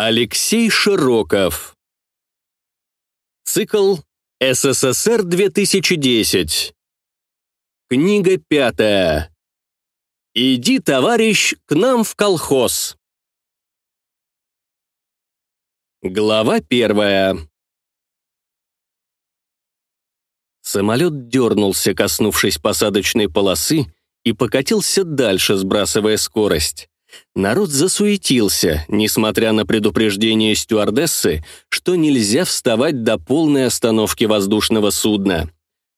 Алексей Широков. Цикл СССР 2010. Книга пятая. «Иди, товарищ, к нам в колхоз». Глава первая. Самолет дернулся, коснувшись посадочной полосы, и покатился дальше, сбрасывая скорость. Народ засуетился, несмотря на предупреждение стюардессы, что нельзя вставать до полной остановки воздушного судна.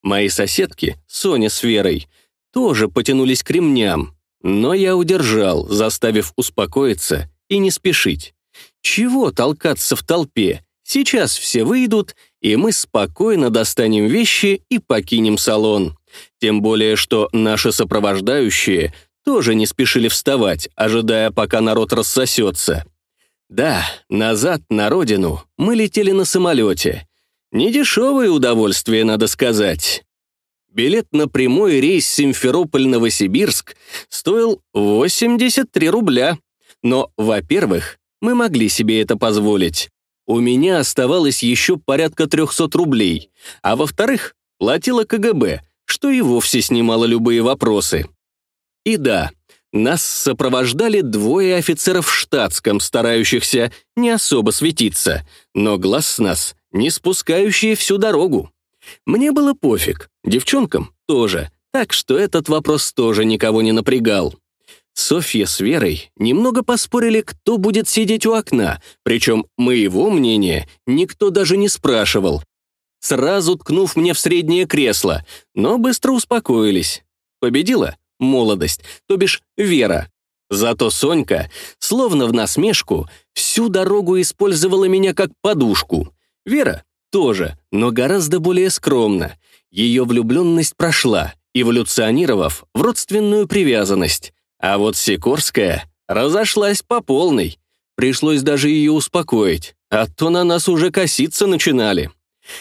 Мои соседки, Соня с Верой, тоже потянулись к ремням, но я удержал, заставив успокоиться и не спешить. Чего толкаться в толпе? Сейчас все выйдут, и мы спокойно достанем вещи и покинем салон. Тем более, что наши сопровождающие тоже не спешили вставать, ожидая, пока народ рассосется. Да, назад, на родину, мы летели на самолете. Недешевое удовольствие, надо сказать. Билет на прямой рейс Симферополь-Новосибирск стоил 83 рубля. Но, во-первых, мы могли себе это позволить. У меня оставалось еще порядка 300 рублей. А во-вторых, платила КГБ, что и вовсе снимало любые вопросы. И да, нас сопровождали двое офицеров в штатском, старающихся не особо светиться, но глаз с нас не спускающие всю дорогу. Мне было пофиг, девчонкам тоже, так что этот вопрос тоже никого не напрягал. Софья с Верой немного поспорили, кто будет сидеть у окна, причем моего мнения никто даже не спрашивал. Сразу ткнув мне в среднее кресло, но быстро успокоились. Победила молодость, то бишь вера. Зато Сонька, словно в насмешку, всю дорогу использовала меня как подушку. Вера тоже, но гораздо более скромно. Ее влюбленность прошла, эволюционировав в родственную привязанность. А вот Сикорская разошлась по полной. Пришлось даже ее успокоить, а то на нас уже коситься начинали.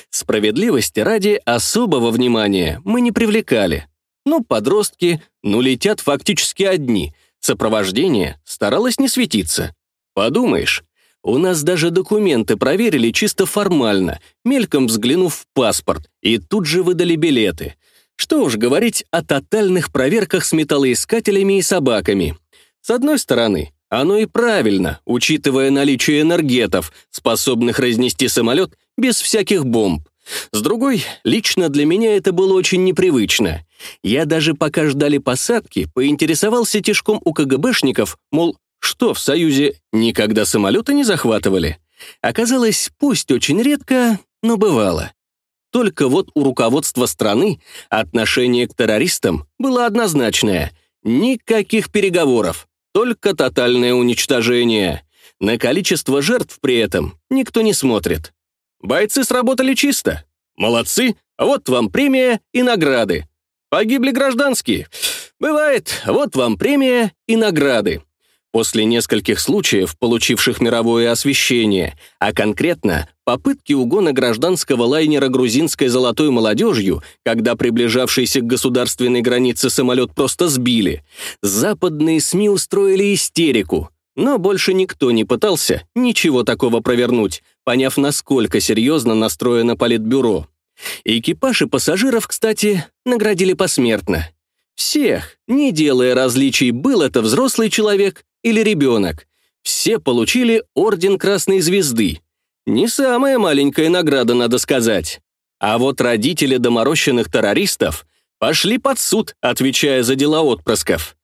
Справедливости ради особого внимания мы не привлекали. Ну, подростки, ну, летят фактически одни. Сопровождение старалось не светиться. Подумаешь, у нас даже документы проверили чисто формально, мельком взглянув в паспорт, и тут же выдали билеты. Что уж говорить о тотальных проверках с металлоискателями и собаками. С одной стороны, оно и правильно, учитывая наличие энергетов, способных разнести самолет без всяких бомб. С другой, лично для меня это было очень непривычно. Я даже пока ждали посадки, поинтересовался тишком у КГБшников, мол, что в Союзе никогда самолеты не захватывали? Оказалось, пусть очень редко, но бывало. Только вот у руководства страны отношение к террористам было однозначное. Никаких переговоров, только тотальное уничтожение. На количество жертв при этом никто не смотрит. Бойцы сработали чисто. Молодцы, вот вам премия и награды. Погибли гражданские. Бывает, вот вам премия и награды. После нескольких случаев, получивших мировое освещение, а конкретно попытки угона гражданского лайнера грузинской золотой молодежью, когда приближавшийся к государственной границе самолет просто сбили, западные СМИ устроили истерику. Но больше никто не пытался ничего такого провернуть, поняв, насколько серьезно настроено Политбюро. Экипаж и пассажиров, кстати, наградили посмертно. Всех, не делая различий, был это взрослый человек или ребенок. Все получили Орден Красной Звезды. Не самая маленькая награда, надо сказать. А вот родители доморощенных террористов пошли под суд, отвечая за дела отпрысков.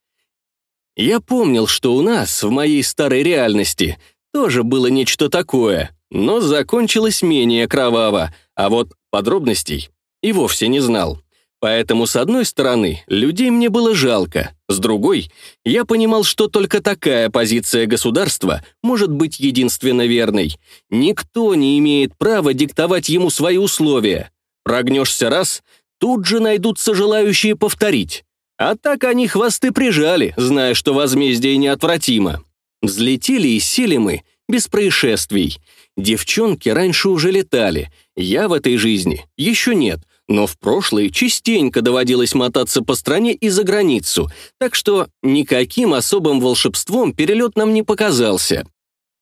Я помнил, что у нас, в моей старой реальности, тоже было нечто такое, но закончилось менее кроваво, а вот подробностей и вовсе не знал. Поэтому, с одной стороны, людей мне было жалко, с другой, я понимал, что только такая позиция государства может быть единственно верной. Никто не имеет права диктовать ему свои условия. Прогнешься раз, тут же найдутся желающие повторить. А так они хвосты прижали, зная, что возмездие неотвратимо. Взлетели и сели мы без происшествий. Девчонки раньше уже летали, я в этой жизни еще нет — но в прошлое частенько доводилось мотаться по стране и за границу, так что никаким особым волшебством перелет нам не показался.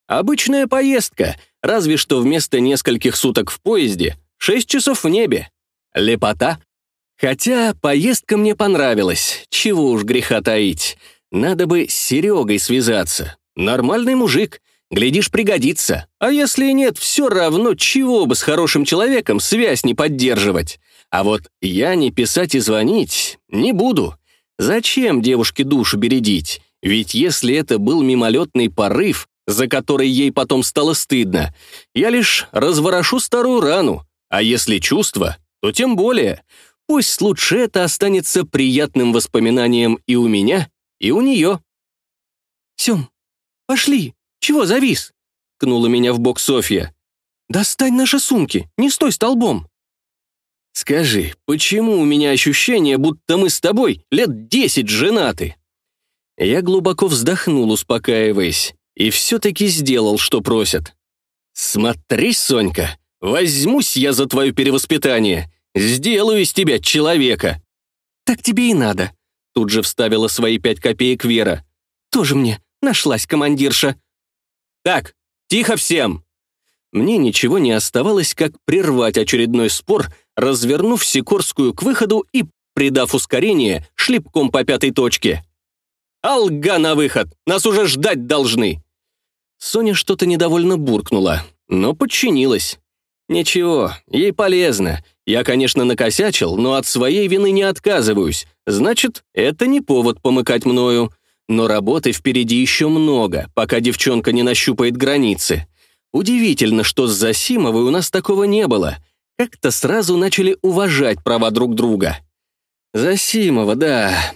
Обычная поездка, разве что вместо нескольких суток в поезде — шесть часов в небе. Лепота. Хотя поездка мне понравилась, чего уж греха таить. Надо бы с Серегой связаться. Нормальный мужик, глядишь, пригодится. А если нет, все равно, чего бы с хорошим человеком связь не поддерживать. А вот я не писать и звонить не буду. Зачем девушке душу бередить? Ведь если это был мимолетный порыв, за который ей потом стало стыдно, я лишь разворошу старую рану. А если чувство, то тем более. Пусть лучше это останется приятным воспоминанием и у меня, и у нее. «Сем, пошли! Чего завис?» — ткнула меня в бок Софья. «Достань наши сумки, не стой столбом!» «Скажи, почему у меня ощущение, будто мы с тобой лет десять женаты?» Я глубоко вздохнул, успокаиваясь, и все-таки сделал, что просят. «Смотри, Сонька, возьмусь я за твое перевоспитание, сделаю из тебя человека». «Так тебе и надо», — тут же вставила свои пять копеек Вера. «Тоже мне нашлась командирша». «Так, тихо всем!» Мне ничего не оставалось, как прервать очередной спор развернув Сикорскую к выходу и, придав ускорение, шлепком по пятой точке. «Алга на выход! Нас уже ждать должны!» Соня что-то недовольно буркнула, но подчинилась. «Ничего, ей полезно. Я, конечно, накосячил, но от своей вины не отказываюсь. Значит, это не повод помыкать мною. Но работы впереди еще много, пока девчонка не нащупает границы. Удивительно, что с Засимовой у нас такого не было как-то сразу начали уважать права друг друга. Засимова, да.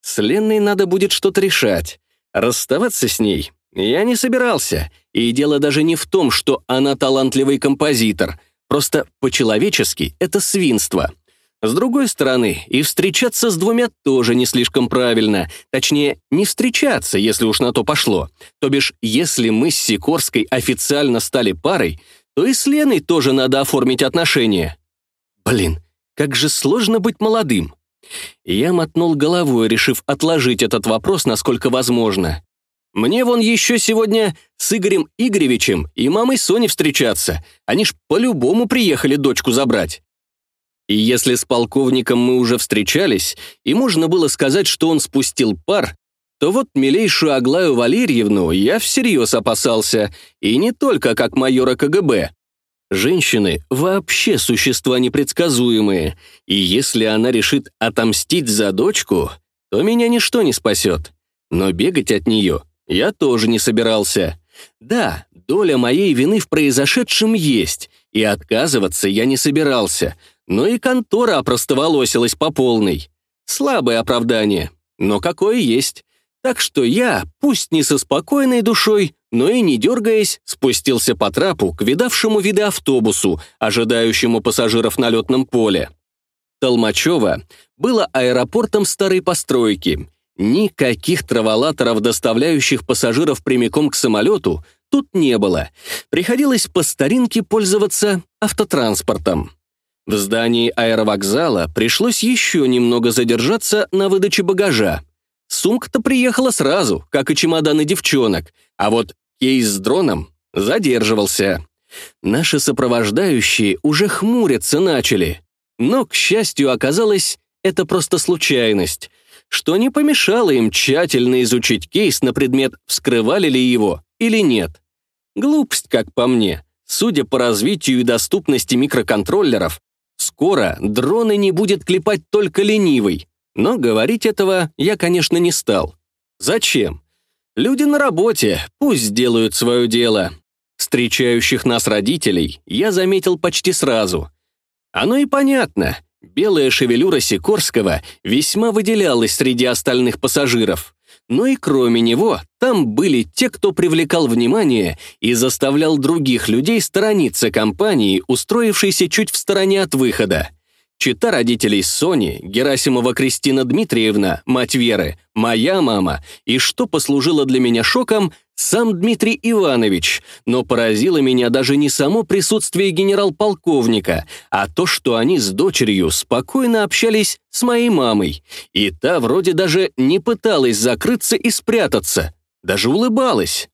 С Ленной надо будет что-то решать. Расставаться с ней я не собирался, и дело даже не в том, что она талантливый композитор, просто по-человечески это свинство. С другой стороны, и встречаться с двумя тоже не слишком правильно. Точнее, не встречаться, если уж на то пошло. То бишь, если мы с Сикорской официально стали парой, то и с Леной тоже надо оформить отношения. Блин, как же сложно быть молодым. Я мотнул головой, решив отложить этот вопрос насколько возможно. Мне вон еще сегодня с Игорем Игоревичем и мамой Сони встречаться. Они ж по-любому приехали дочку забрать. И если с полковником мы уже встречались, и можно было сказать, что он спустил пар, то вот милейшую Аглаю Валерьевну я всерьез опасался, и не только как майора КГБ. Женщины вообще существа непредсказуемые, и если она решит отомстить за дочку, то меня ничто не спасет. Но бегать от нее я тоже не собирался. Да, доля моей вины в произошедшем есть, и отказываться я не собирался, но и контора опростоволосилась по полной. Слабое оправдание, но какое есть. Так что я, пусть не со спокойной душой, но и не дергаясь, спустился по трапу к видавшему виды автобусу, ожидающему пассажиров на летном поле. Толмачево было аэропортом старой постройки. Никаких траволаторов, доставляющих пассажиров прямиком к самолету, тут не было. Приходилось по старинке пользоваться автотранспортом. В здании аэровокзала пришлось еще немного задержаться на выдаче багажа. Сумка-то приехала сразу, как и чемоданы девчонок, а вот кейс с дроном задерживался. Наши сопровождающие уже хмуриться начали. Но, к счастью, оказалось, это просто случайность, что не помешало им тщательно изучить кейс на предмет, вскрывали ли его или нет. Глупость, как по мне. Судя по развитию и доступности микроконтроллеров, скоро дроны не будет клепать только ленивый, но говорить этого я, конечно, не стал. Зачем? Люди на работе, пусть делают свое дело. Встречающих нас родителей я заметил почти сразу. Оно и понятно. Белая шевелюра Сикорского весьма выделялась среди остальных пассажиров. Но и кроме него, там были те, кто привлекал внимание и заставлял других людей сторониться компании, устроившейся чуть в стороне от выхода. Чита родителей Сони, Герасимова Кристина Дмитриевна, мать Веры, моя мама, и что послужило для меня шоком, сам Дмитрий Иванович, но поразило меня даже не само присутствие генерал-полковника, а то, что они с дочерью спокойно общались с моей мамой, и та вроде даже не пыталась закрыться и спрятаться, даже улыбалась.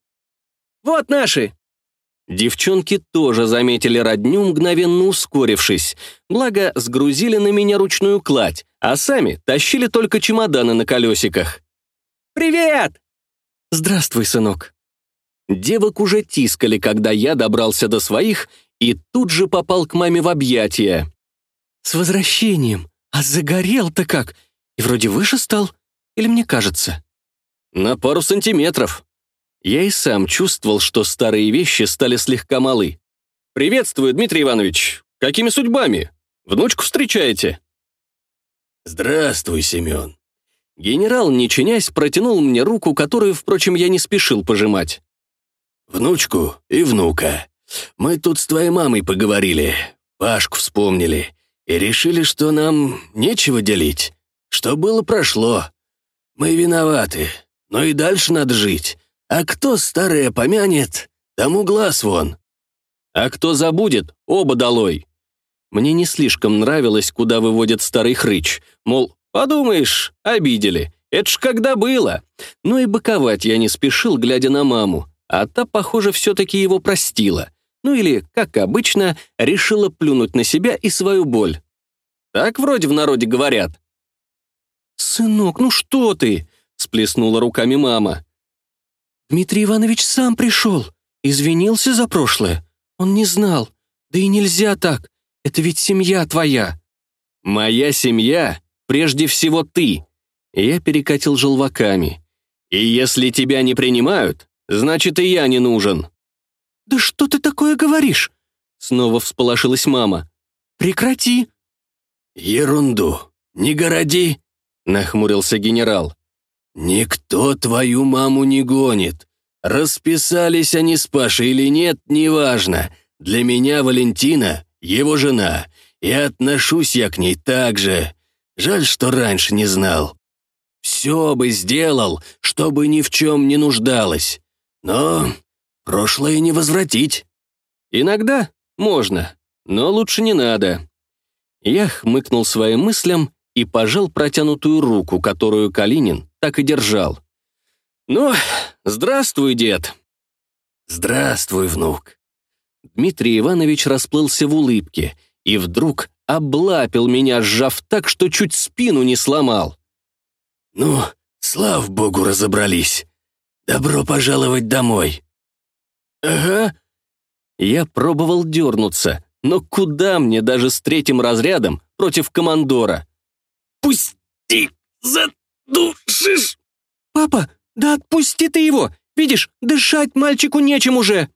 Вот наши!» Девчонки тоже заметили родню, мгновенно ускорившись, благо сгрузили на меня ручную кладь, а сами тащили только чемоданы на колесиках. «Привет!» «Здравствуй, сынок». Девок уже тискали, когда я добрался до своих и тут же попал к маме в объятия. «С возвращением! А загорел-то как! И вроде выше стал, или мне кажется?» «На пару сантиметров», я и сам чувствовал, что старые вещи стали слегка малы. «Приветствую, Дмитрий Иванович! Какими судьбами? Внучку встречаете?» «Здравствуй, Семен!» Генерал, не чинясь, протянул мне руку, которую, впрочем, я не спешил пожимать. «Внучку и внука. Мы тут с твоей мамой поговорили, Пашку вспомнили и решили, что нам нечего делить. Что было, прошло. Мы виноваты, но и дальше надо жить. А кто старое помянет, тому глаз вон. А кто забудет, оба долой. Мне не слишком нравилось, куда выводят старый хрыч. Мол, подумаешь, обидели. Это ж когда было. Но и быковать я не спешил, глядя на маму. А та, похоже, все-таки его простила. Ну или, как обычно, решила плюнуть на себя и свою боль. Так вроде в народе говорят. «Сынок, ну что ты?» — сплеснула руками мама. Дмитрий Иванович сам пришел, извинился за прошлое. Он не знал. Да и нельзя так. Это ведь семья твоя. Моя семья, прежде всего ты. Я перекатил желваками. И если тебя не принимают, значит, и я не нужен. Да что ты такое говоришь? Снова всполошилась мама. Прекрати. Ерунду. Не городи, нахмурился генерал. «Никто твою маму не гонит. Расписались они с Пашей или нет, неважно. Для меня Валентина — его жена, и отношусь я к ней так же. Жаль, что раньше не знал. Все бы сделал, чтобы ни в чем не нуждалась. Но прошлое не возвратить». «Иногда можно, но лучше не надо». Я хмыкнул своим мыслям и пожал протянутую руку, которую Калинин так и держал. «Ну, здравствуй, дед!» «Здравствуй, внук!» Дмитрий Иванович расплылся в улыбке и вдруг облапил меня, сжав так, что чуть спину не сломал. «Ну, слава богу, разобрались. Добро пожаловать домой!» «Ага». Я пробовал дернуться, но куда мне даже с третьим разрядом против командора? «Пусти, задушишь!» «Папа, да отпусти ты его! Видишь, дышать мальчику нечем уже!»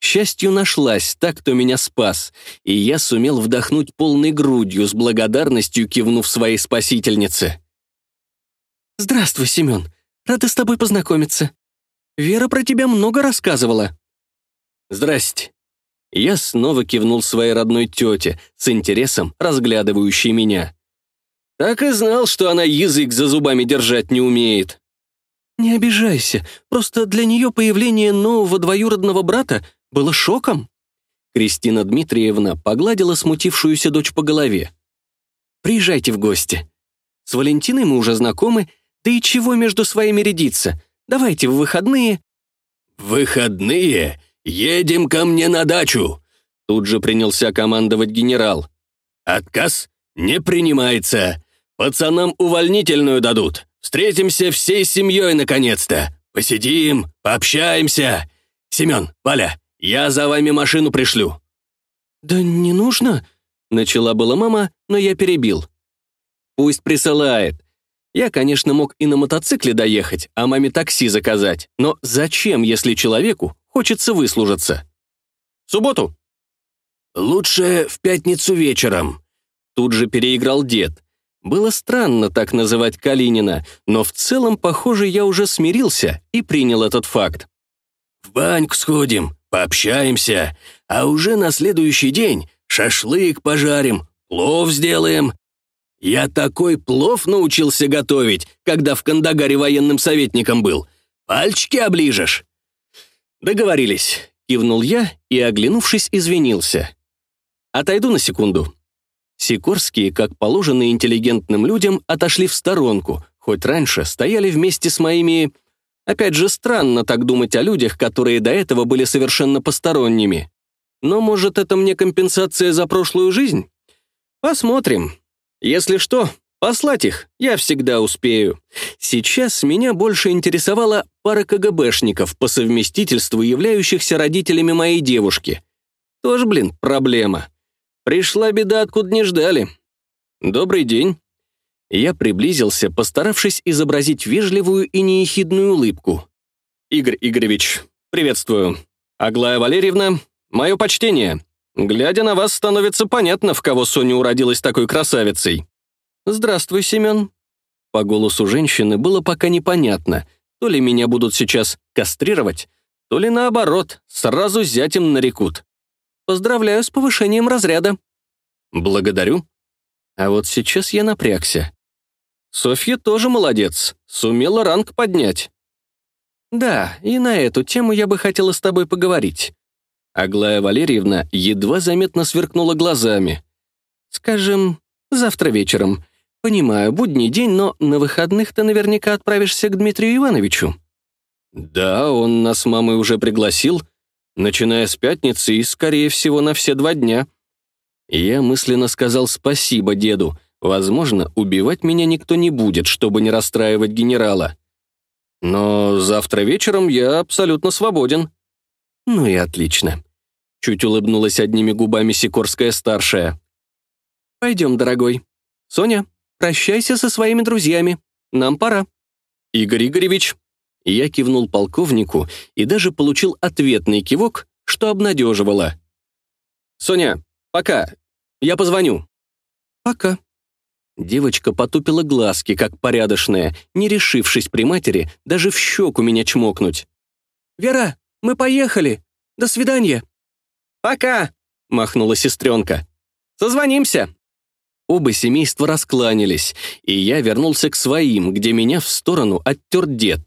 К счастью, нашлась та, кто меня спас, и я сумел вдохнуть полной грудью с благодарностью, кивнув своей спасительнице. «Здравствуй, Семен. Рада с тобой познакомиться. Вера про тебя много рассказывала». «Здрасте». Я снова кивнул своей родной тете, с интересом разглядывающей меня. Так и знал, что она язык за зубами держать не умеет. «Не обижайся, просто для нее появление нового двоюродного брата было шоком». Кристина Дмитриевна погладила смутившуюся дочь по голове. «Приезжайте в гости. С Валентиной мы уже знакомы, да и чего между своими рядиться? Давайте в выходные». «В выходные едем ко мне на дачу», тут же принялся командовать генерал. «Отказ не принимается. Пацанам увольнительную дадут. Встретимся всей семьей наконец-то. Посидим, пообщаемся. Семен, Валя, я за вами машину пришлю». «Да не нужно», — начала была мама, но я перебил. «Пусть присылает. Я, конечно, мог и на мотоцикле доехать, а маме такси заказать, но зачем, если человеку хочется выслужиться? В субботу?» «Лучше в пятницу вечером», — тут же переиграл дед. Было странно так называть Калинина, но в целом, похоже, я уже смирился и принял этот факт. «В баньку сходим, пообщаемся, а уже на следующий день шашлык пожарим, плов сделаем. Я такой плов научился готовить, когда в Кандагаре военным советником был. Пальчики оближешь». «Договорились», — кивнул я и, оглянувшись, извинился. «Отойду на секунду». Сикорские, как положено интеллигентным людям, отошли в сторонку, хоть раньше стояли вместе с моими... Опять же, странно так думать о людях, которые до этого были совершенно посторонними. Но, может, это мне компенсация за прошлую жизнь? Посмотрим. Если что, послать их я всегда успею. Сейчас меня больше интересовала пара КГБшников, по совместительству являющихся родителями моей девушки. Тоже, блин, проблема. Пришла беда, откуда не ждали. Добрый день. Я приблизился, постаравшись изобразить вежливую и неехидную улыбку. «Игорь Игоревич, приветствую. Аглая Валерьевна, мое почтение. Глядя на вас, становится понятно, в кого Соня уродилась такой красавицей». «Здравствуй, Семен». По голосу женщины было пока непонятно, то ли меня будут сейчас кастрировать, то ли наоборот, сразу зятем нарекут. «Поздравляю с повышением разряда». «Благодарю», а вот сейчас я напрягся. Софья тоже молодец, сумела ранг поднять. Да, и на эту тему я бы хотела с тобой поговорить. Аглая Валерьевна едва заметно сверкнула глазами. Скажем, завтра вечером. Понимаю, будний день, но на выходных ты наверняка отправишься к Дмитрию Ивановичу. Да, он нас с мамой уже пригласил, начиная с пятницы и, скорее всего, на все два дня. Я мысленно сказал спасибо деду, Возможно, убивать меня никто не будет, чтобы не расстраивать генерала. Но завтра вечером я абсолютно свободен. Ну и отлично. Чуть улыбнулась одними губами Сикорская-старшая. Пойдем, дорогой. Соня, прощайся со своими друзьями. Нам пора. Игорь Игоревич. Я кивнул полковнику и даже получил ответный кивок, что обнадеживало. «Соня, пока. Я позвоню». «Пока», Девочка потупила глазки, как порядочная, не решившись при матери даже в щеку меня чмокнуть. «Вера, мы поехали! До свидания!» «Пока!» — махнула сестренка. «Созвонимся!» Оба семейства раскланялись, и я вернулся к своим, где меня в сторону оттер дед.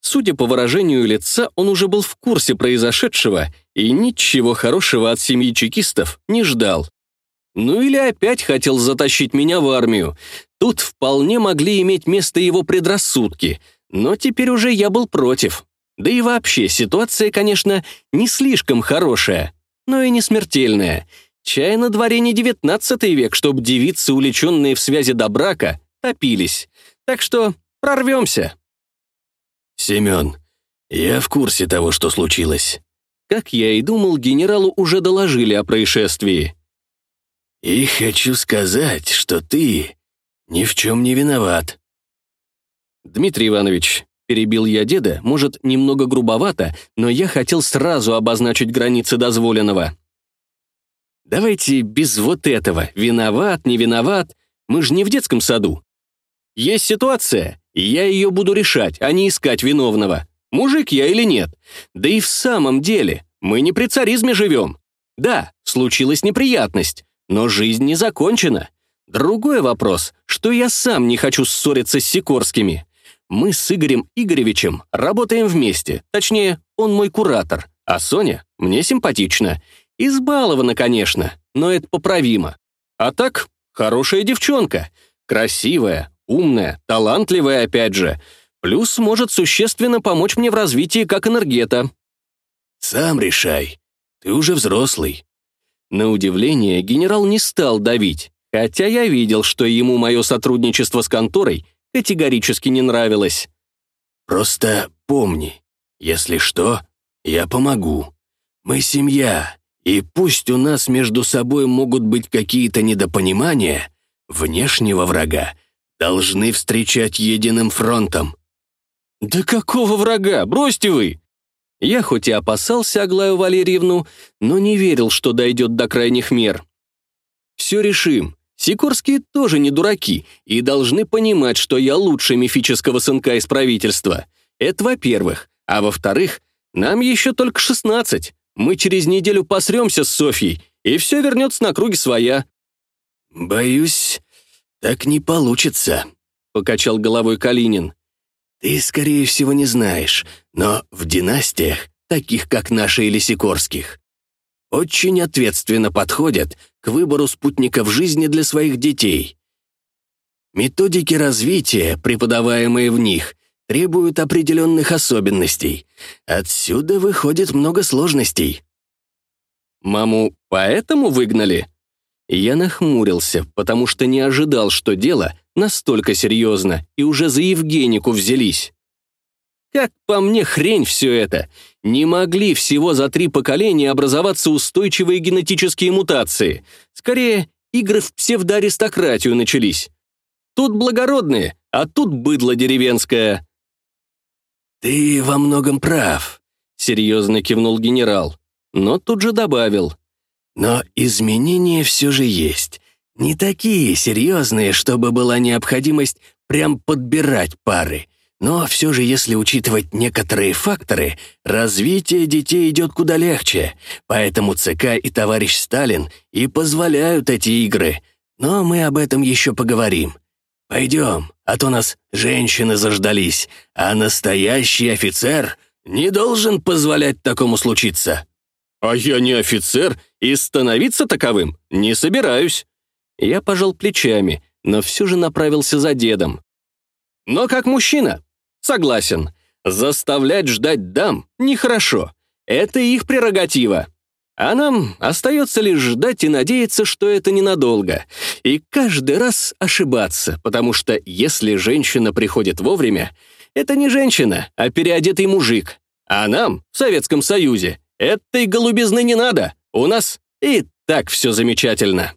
Судя по выражению лица, он уже был в курсе произошедшего и ничего хорошего от семьи чекистов не ждал. Ну или опять хотел затащить меня в армию. Тут вполне могли иметь место его предрассудки, но теперь уже я был против. Да и вообще, ситуация, конечно, не слишком хорошая, но и не смертельная. Чай на дворе не девятнадцатый век, чтоб девицы, увлеченные в связи до брака, топились. Так что прорвемся. «Семен, я в курсе того, что случилось». Как я и думал, генералу уже доложили о происшествии. И хочу сказать, что ты ни в чем не виноват. Дмитрий Иванович, перебил я деда, может, немного грубовато, но я хотел сразу обозначить границы дозволенного. Давайте без вот этого, виноват, не виноват, мы же не в детском саду. Есть ситуация, и я ее буду решать, а не искать виновного. Мужик я или нет. Да и в самом деле, мы не при царизме живем. Да, случилась неприятность, но жизнь не закончена. Другой вопрос, что я сам не хочу ссориться с Сикорскими. Мы с Игорем Игоревичем работаем вместе, точнее, он мой куратор, а Соня мне симпатична. Избалована, конечно, но это поправимо. А так, хорошая девчонка, красивая, умная, талантливая опять же, плюс может существенно помочь мне в развитии как энергета. «Сам решай, ты уже взрослый», на удивление, генерал не стал давить, хотя я видел, что ему мое сотрудничество с конторой категорически не нравилось. «Просто помни, если что, я помогу. Мы семья, и пусть у нас между собой могут быть какие-то недопонимания, внешнего врага должны встречать единым фронтом». «Да какого врага? Бросьте вы!» Я хоть и опасался Аглаю Валерьевну, но не верил, что дойдет до крайних мер. Все решим. Сикорские тоже не дураки и должны понимать, что я лучше мифического сынка из правительства. Это во-первых. А во-вторых, нам еще только 16. Мы через неделю посремся с Софьей, и все вернется на круги своя. «Боюсь, так не получится», — покачал головой Калинин. Ты, скорее всего, не знаешь, но в династиях, таких как наша или Сикорских, очень ответственно подходят к выбору спутников жизни для своих детей. Методики развития, преподаваемые в них, требуют определенных особенностей. Отсюда выходит много сложностей. Маму поэтому выгнали? Я нахмурился, потому что не ожидал, что дело настолько серьезно, и уже за Евгенику взялись. Как по мне, хрень все это. Не могли всего за три поколения образоваться устойчивые генетические мутации. Скорее, игры в псевдоаристократию начались. Тут благородные, а тут быдло деревенское. «Ты во многом прав», — серьезно кивнул генерал, но тут же добавил. «Но изменения все же есть. Не такие серьезные, чтобы была необходимость прям подбирать пары. Но все же, если учитывать некоторые факторы, развитие детей идет куда легче. Поэтому ЦК и товарищ Сталин и позволяют эти игры. Но мы об этом еще поговорим. Пойдем, а то нас женщины заждались, а настоящий офицер не должен позволять такому случиться». «А я не офицер и становиться таковым не собираюсь». Я пожал плечами, но все же направился за дедом. «Но как мужчина, Согласен. Заставлять ждать дам нехорошо. Это их прерогатива. А нам остается лишь ждать и надеяться, что это ненадолго. И каждый раз ошибаться, потому что если женщина приходит вовремя, это не женщина, а переодетый мужик. А нам, в Советском Союзе, этой голубизны не надо. У нас и так все замечательно.